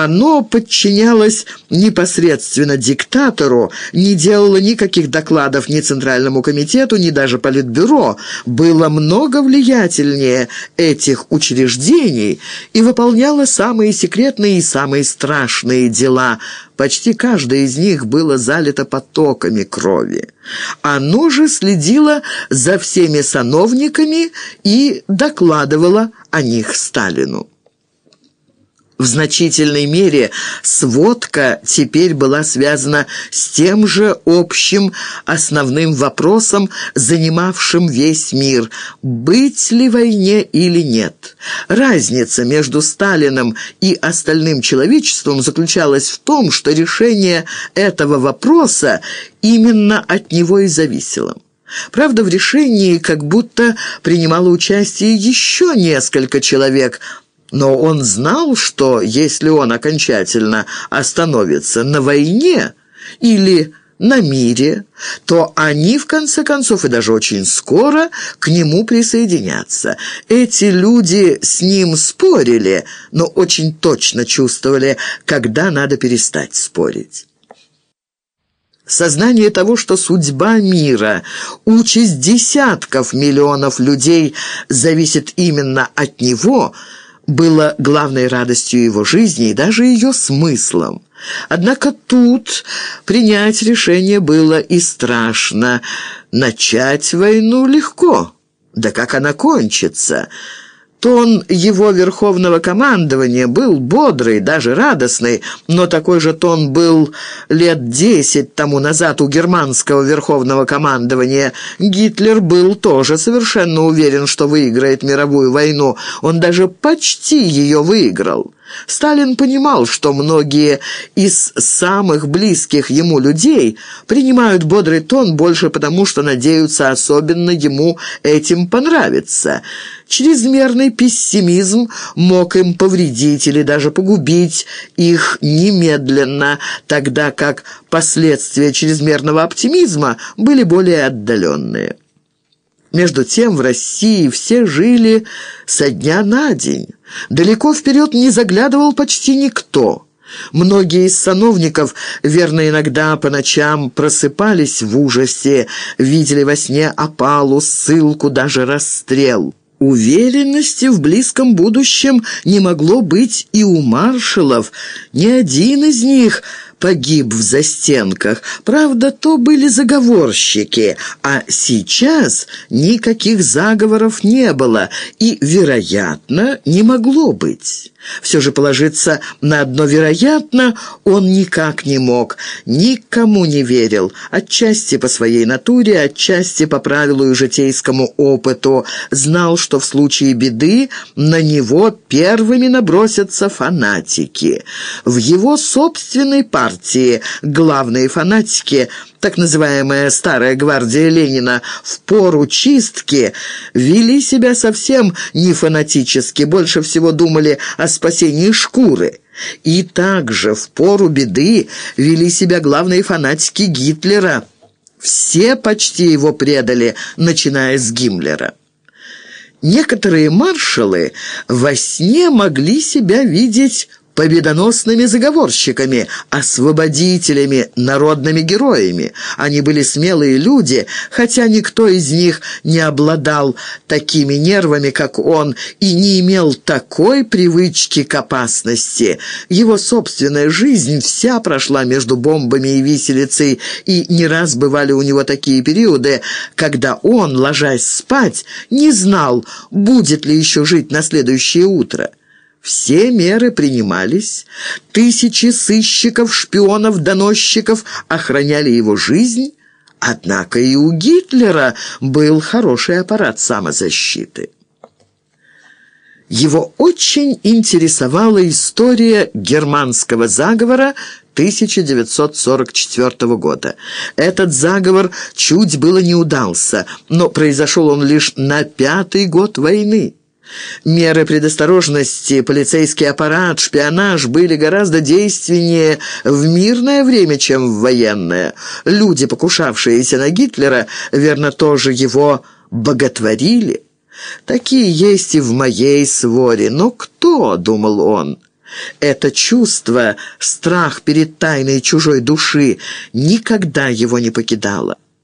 Оно подчинялось непосредственно диктатору, не делало никаких докладов ни Центральному комитету, ни даже Политбюро, было много влиятельнее этих учреждений и выполняло самые секретные и самые страшные дела. Почти каждое из них было залито потоками крови. Оно же следило за всеми сановниками и докладывало о них Сталину. В значительной мере сводка теперь была связана с тем же общим основным вопросом, занимавшим весь мир – быть ли войне или нет. Разница между Сталином и остальным человечеством заключалась в том, что решение этого вопроса именно от него и зависело. Правда, в решении как будто принимало участие еще несколько человек – но он знал, что если он окончательно остановится на войне или на мире, то они, в конце концов, и даже очень скоро к нему присоединятся. Эти люди с ним спорили, но очень точно чувствовали, когда надо перестать спорить. Сознание того, что судьба мира, участь десятков миллионов людей зависит именно от него – было главной радостью его жизни и даже ее смыслом. Однако тут принять решение было и страшно. Начать войну легко. Да как она кончится?» Тон его верховного командования был бодрый, даже радостный, но такой же тон был лет десять тому назад у германского верховного командования. Гитлер был тоже совершенно уверен, что выиграет мировую войну. Он даже почти ее выиграл. Сталин понимал, что многие из самых близких ему людей принимают бодрый тон больше потому, что надеются особенно ему этим понравиться. Чрезмерный пессимизм мог им повредить или даже погубить их немедленно, тогда как последствия чрезмерного оптимизма были более отдаленные. Между тем в России все жили со дня на день. Далеко вперед не заглядывал почти никто. Многие из сановников, верно, иногда по ночам просыпались в ужасе, видели во сне опалу, ссылку, даже расстрел. Уверенности в близком будущем не могло быть и у маршалов. Ни один из них погиб в застенках. Правда, то были заговорщики, а сейчас никаких заговоров не было и, вероятно, не могло быть. Все же положиться на одно «вероятно» он никак не мог, никому не верил, отчасти по своей натуре, отчасти по правилу и житейскому опыту, знал, что в случае беды на него первыми набросятся фанатики. В его собственной партии главные фанатики – так называемая «старая гвардия Ленина», в пору чистки вели себя совсем не фанатически, больше всего думали о спасении шкуры. И также в пору беды вели себя главные фанатики Гитлера. Все почти его предали, начиная с Гиммлера. Некоторые маршалы во сне могли себя видеть победоносными заговорщиками, освободителями, народными героями. Они были смелые люди, хотя никто из них не обладал такими нервами, как он, и не имел такой привычки к опасности. Его собственная жизнь вся прошла между бомбами и виселицей, и не раз бывали у него такие периоды, когда он, ложась спать, не знал, будет ли еще жить на следующее утро. Все меры принимались, тысячи сыщиков, шпионов, доносчиков охраняли его жизнь, однако и у Гитлера был хороший аппарат самозащиты. Его очень интересовала история германского заговора 1944 года. Этот заговор чуть было не удался, но произошел он лишь на пятый год войны. Меры предосторожности, полицейский аппарат, шпионаж были гораздо действеннее в мирное время, чем в военное. Люди, покушавшиеся на Гитлера, верно, тоже его боготворили. Такие есть и в моей своре. Но кто, — думал он, Это чувство, страх перед тайной чужой души, никогда его не покидало.